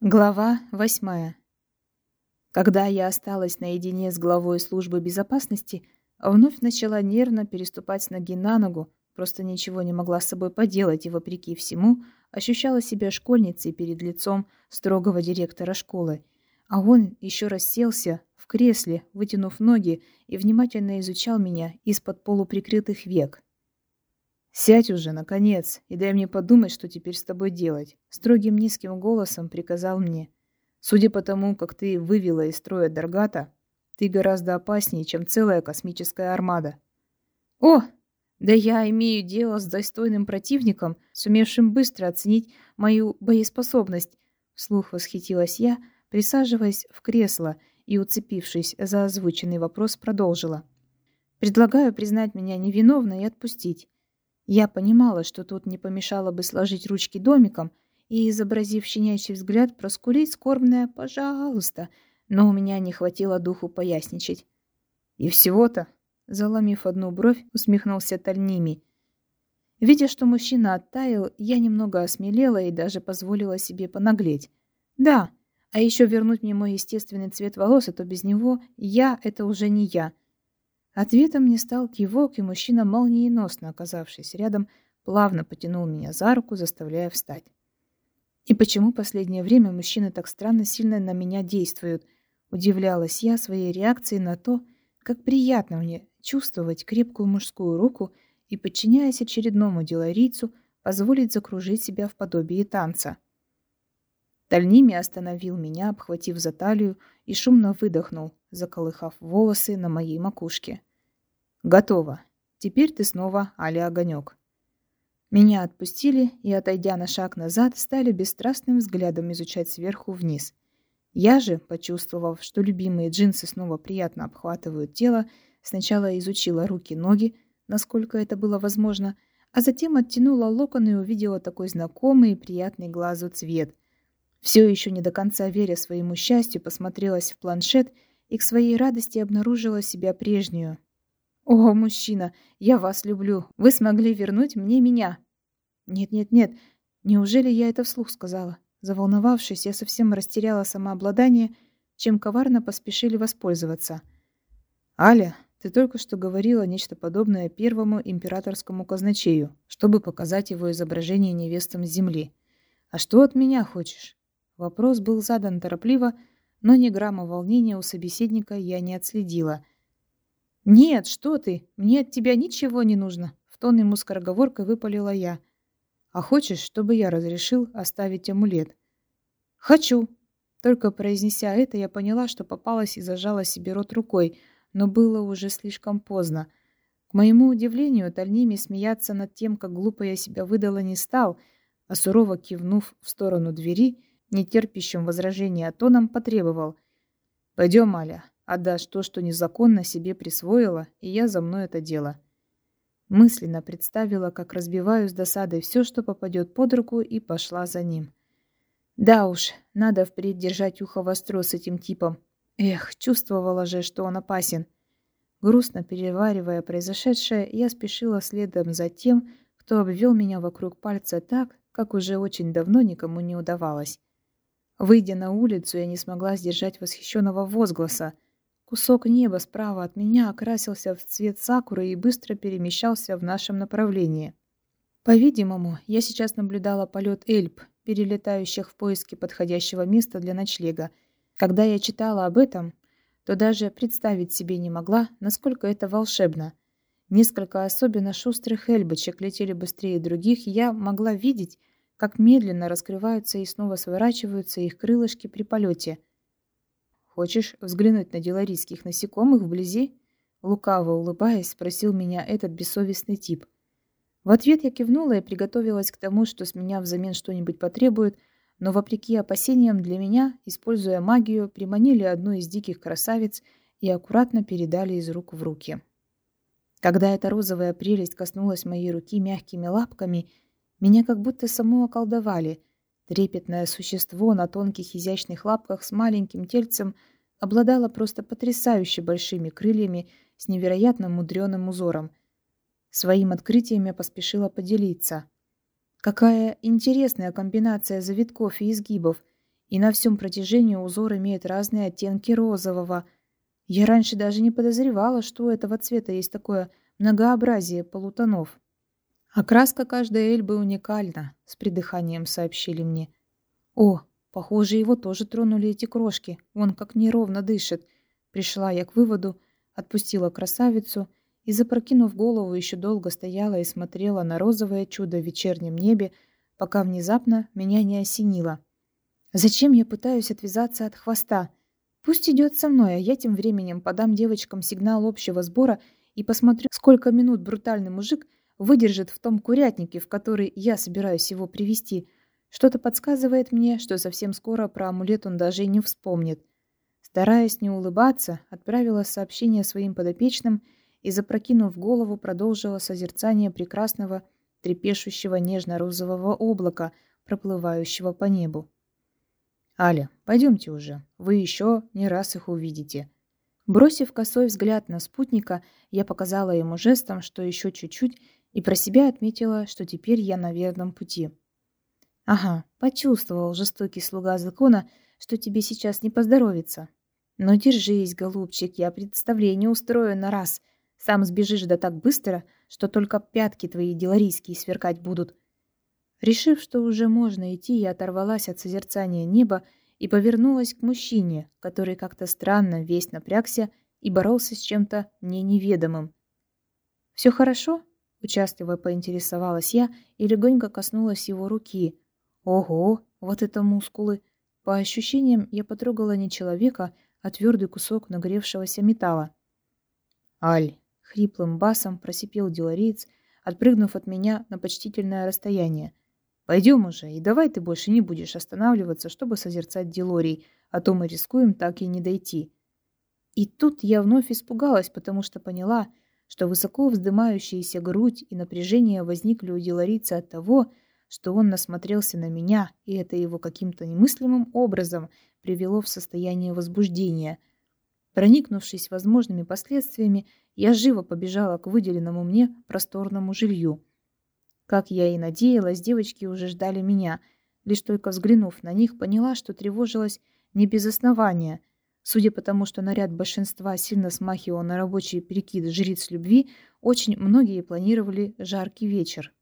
Глава восьмая. Когда я осталась наедине с главой службы безопасности, вновь начала нервно переступать с ноги на ногу, просто ничего не могла с собой поделать и, вопреки всему, ощущала себя школьницей перед лицом строгого директора школы. А он еще расселся в кресле, вытянув ноги, и внимательно изучал меня из-под полуприкрытых век. «Сядь уже, наконец, и дай мне подумать, что теперь с тобой делать», — строгим низким голосом приказал мне. «Судя по тому, как ты вывела из строя Даргата, ты гораздо опаснее, чем целая космическая армада». «О, да я имею дело с достойным противником, сумевшим быстро оценить мою боеспособность», — вслух восхитилась я, присаживаясь в кресло и, уцепившись за озвученный вопрос, продолжила. «Предлагаю признать меня невиновной и отпустить». Я понимала, что тут не помешало бы сложить ручки домиком и, изобразив щенячий взгляд, проскулить скорбное «пожалуйста», но у меня не хватило духу поясничать. «И всего-то?» — заломив одну бровь, усмехнулся Тальними. Видя, что мужчина оттаял, я немного осмелела и даже позволила себе понаглеть. «Да, а еще вернуть мне мой естественный цвет волос, а то без него я — это уже не я». Ответом мне стал кивок, и мужчина, молниеносно оказавшись рядом, плавно потянул меня за руку, заставляя встать. И почему последнее время мужчины так странно сильно на меня действуют? Удивлялась я своей реакцией на то, как приятно мне чувствовать крепкую мужскую руку и, подчиняясь очередному делорийцу, позволить закружить себя в подобии танца. Тальними остановил меня, обхватив за талию, и шумно выдохнул, заколыхав волосы на моей макушке. Готово. Теперь ты снова Али Огонек. Меня отпустили и, отойдя на шаг назад, стали бесстрастным взглядом изучать сверху вниз. Я же, почувствовав, что любимые джинсы снова приятно обхватывают тело, сначала изучила руки-ноги, насколько это было возможно, а затем оттянула локоны и увидела такой знакомый и приятный глазу цвет. Все еще не до конца веря своему счастью, посмотрелась в планшет и к своей радости обнаружила себя прежнюю, «О, мужчина, я вас люблю. Вы смогли вернуть мне меня». «Нет-нет-нет, неужели я это вслух сказала?» Заволновавшись, я совсем растеряла самообладание, чем коварно поспешили воспользоваться. «Аля, ты только что говорила нечто подобное первому императорскому казначею, чтобы показать его изображение невестам с земли. А что от меня хочешь?» Вопрос был задан торопливо, но ни грамма волнения у собеседника я не отследила — «Нет, что ты! Мне от тебя ничего не нужно!» В тон ему скороговоркой выпалила я. «А хочешь, чтобы я разрешил оставить амулет?» «Хочу!» Только произнеся это, я поняла, что попалась и зажала себе рот рукой, но было уже слишком поздно. К моему удивлению, Тальними смеяться над тем, как глупо я себя выдала, не стал, а сурово кивнув в сторону двери, нетерпящим возражения тоном потребовал. «Пойдем, Аля, Отдашь то, что незаконно себе присвоила, и я за мной это дело. Мысленно представила, как разбиваю с досадой все, что попадет под руку, и пошла за ним. Да уж, надо впредь держать ухо востро с этим типом. Эх, чувствовала же, что он опасен. Грустно переваривая произошедшее, я спешила следом за тем, кто обвел меня вокруг пальца так, как уже очень давно никому не удавалось. Выйдя на улицу, я не смогла сдержать восхищенного возгласа — Кусок неба справа от меня окрасился в цвет сакуры и быстро перемещался в нашем направлении. По-видимому, я сейчас наблюдала полет эльп, перелетающих в поиске подходящего места для ночлега. Когда я читала об этом, то даже представить себе не могла, насколько это волшебно. Несколько особенно шустрых эльбочек летели быстрее других, и я могла видеть, как медленно раскрываются и снова сворачиваются их крылышки при полете – Хочешь взглянуть на деларийских насекомых вблизи?» Лукаво улыбаясь, спросил меня этот бессовестный тип. В ответ я кивнула и приготовилась к тому, что с меня взамен что-нибудь потребуют, но, вопреки опасениям для меня, используя магию, приманили одну из диких красавиц и аккуратно передали из рук в руки. Когда эта розовая прелесть коснулась моей руки мягкими лапками, меня как будто само околдовали, Трепетное существо на тонких изящных лапках с маленьким тельцем обладало просто потрясающе большими крыльями с невероятно мудреным узором. Своим открытием я поспешила поделиться. Какая интересная комбинация завитков и изгибов. и на всем протяжении узор имеет разные оттенки розового. Я раньше даже не подозревала, что у этого цвета есть такое многообразие полутонов. Окраска каждой эльбы уникальна, с придыханием сообщили мне. О, похоже, его тоже тронули эти крошки, он как неровно дышит. Пришла я к выводу, отпустила красавицу и, запрокинув голову, еще долго стояла и смотрела на розовое чудо в вечернем небе, пока внезапно меня не осенило. Зачем я пытаюсь отвязаться от хвоста? Пусть идет со мной, а я тем временем подам девочкам сигнал общего сбора и посмотрю, сколько минут брутальный мужик выдержит в том курятнике, в который я собираюсь его привести. Что-то подсказывает мне, что совсем скоро про амулет он даже и не вспомнит. Стараясь не улыбаться, отправила сообщение своим подопечным и, запрокинув голову, продолжила созерцание прекрасного, трепещущего нежно-розового облака, проплывающего по небу. «Аля, пойдемте уже, вы еще не раз их увидите». Бросив косой взгляд на спутника, я показала ему жестом, что еще чуть-чуть, и про себя отметила, что теперь я на верном пути. «Ага, почувствовал жестокий слуга закона, что тебе сейчас не поздоровится. Но держись, голубчик, я представление устрою на раз. Сам сбежишь да так быстро, что только пятки твои деларийские сверкать будут. Решив, что уже можно идти, я оторвалась от созерцания неба и повернулась к мужчине, который как-то странно весь напрягся и боролся с чем-то мне неведомым. «Все хорошо?» — участливо поинтересовалась я и легонько коснулась его руки. «Ого, вот это мускулы!» По ощущениям, я потрогала не человека, а твердый кусок нагревшегося металла. «Аль!» — хриплым басом просипел делариец, отпрыгнув от меня на почтительное расстояние. Пойдем уже, и давай ты больше не будешь останавливаться, чтобы созерцать Делорий, а то мы рискуем так и не дойти. И тут я вновь испугалась, потому что поняла, что высоко вздымающаяся грудь и напряжение возникли у Делорица от того, что он насмотрелся на меня, и это его каким-то немыслимым образом привело в состояние возбуждения. Проникнувшись возможными последствиями, я живо побежала к выделенному мне просторному жилью. Как я и надеялась, девочки уже ждали меня. Лишь только взглянув на них, поняла, что тревожилась не без основания. Судя по тому, что наряд большинства сильно смахивал на рабочий перекид жриц любви, очень многие планировали жаркий вечер.